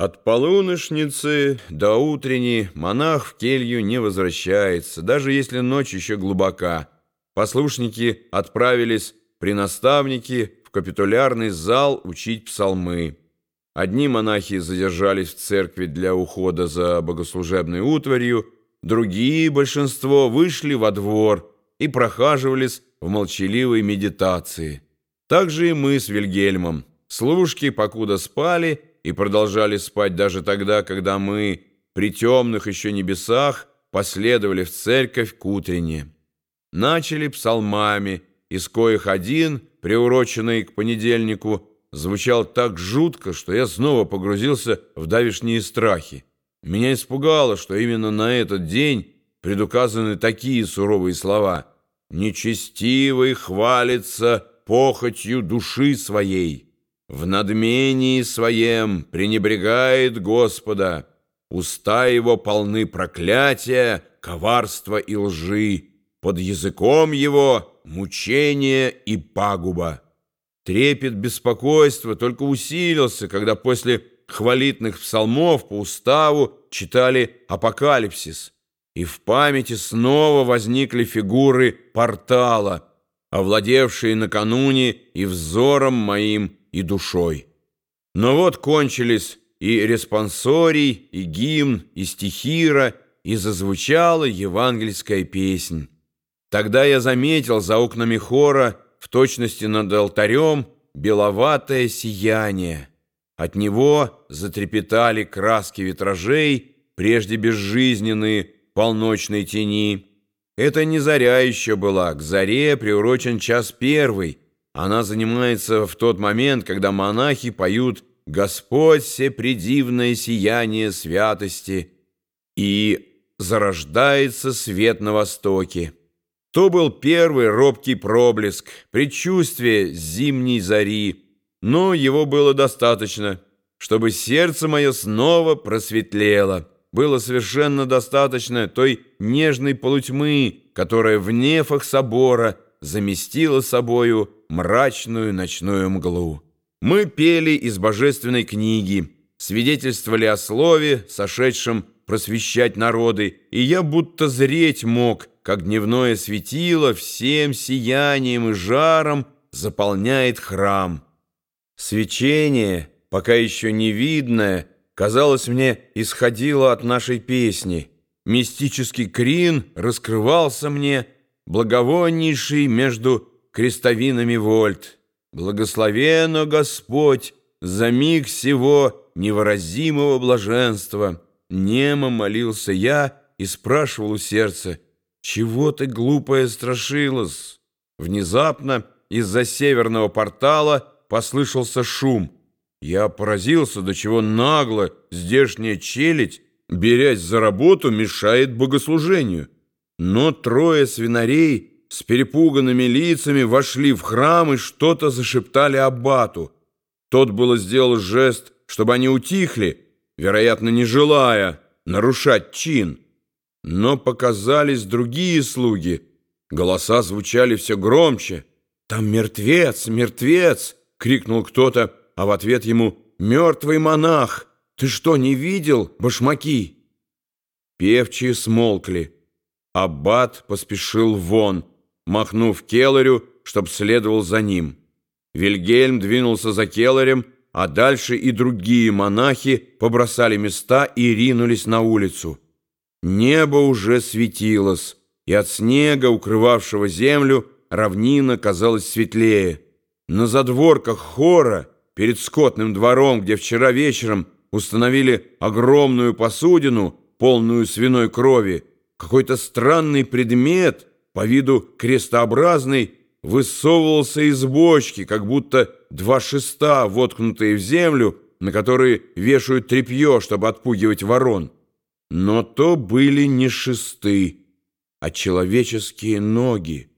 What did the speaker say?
От полуношницы до утренней монах в келью не возвращается, даже если ночь еще глубока. Послушники отправились при наставнике в капитулярный зал учить псалмы. Одни монахи задержались в церкви для ухода за богослужебной утварью, другие, большинство, вышли во двор и прохаживались в молчаливой медитации. Так же и мы с Вильгельмом. Служки, покуда спали, и продолжали спать даже тогда, когда мы при темных еще небесах последовали в церковь к утренне. Начали псалмами, из коих один, приуроченный к понедельнику, звучал так жутко, что я снова погрузился в давишние страхи. Меня испугало, что именно на этот день предуказаны такие суровые слова «Нечестивый хвалится похотью души своей» в надмении своем пренебрегает Господа, уста его полны проклятия, коварства и лжи, под языком его мучение и пагуба. Трепет беспокойства только усилился, когда после хвалитных псалмов по уставу читали «Апокалипсис», и в памяти снова возникли фигуры портала, овладевшие накануне и взором моим и душой. Но вот кончились и респонсорий, и гимн, и стихира, и зазвучала евангельская песнь. Тогда я заметил за окнами хора, в точности над алтарем, беловатое сияние. От затрепетали краски витражей, прежде безжизненные полночной тени. Это не заря еще была, к заре приурочен час первый — она занимается в тот момент, когда монахи поют «Господь всепредивное сияние святости» и «Зарождается свет на востоке». То был первый робкий проблеск, предчувствие зимней зари, но его было достаточно, чтобы сердце мое снова просветлело. Было совершенно достаточно той нежной полутьмы, которая в нефах собора заместила собою мрачную ночную мглу. Мы пели из божественной книги, свидетельствовали о слове, сошедшем просвещать народы, и я будто зреть мог, как дневное светило всем сиянием и жаром заполняет храм. Свечение, пока еще не видное, казалось мне, исходило от нашей песни. Мистический крин раскрывался мне, благовоннейший между крестовинами вольт. Благословенно Господь за миг всего невыразимого блаженства. Немо молился я и спрашивал у сердца, «Чего ты, глупая, страшилась?» Внезапно из-за северного портала послышался шум. Я поразился, до чего нагло здешняя челядь, берясь за работу, мешает богослужению. Но трое свинарей с перепуганными лицами вошли в храм и что-то зашептали аббату. Тот было сделал жест, чтобы они утихли, вероятно, не желая нарушать чин. Но показались другие слуги. Голоса звучали все громче. «Там мертвец, мертвец!» — крикнул кто-то, а в ответ ему «Мертвый монах! Ты что, не видел, башмаки?» Певчие смолкли. Аббат поспешил вон — махнув Келлерю, чтоб следовал за ним. Вильгельм двинулся за Келлерем, а дальше и другие монахи побросали места и ринулись на улицу. Небо уже светилось, и от снега, укрывавшего землю, равнина казалась светлее. На задворках хора, перед скотным двором, где вчера вечером установили огромную посудину, полную свиной крови, какой-то странный предмет — по виду крестообразный, высовывался из бочки, как будто два шеста, воткнутые в землю, на которые вешают тряпье, чтобы отпугивать ворон. Но то были не шесты, а человеческие ноги.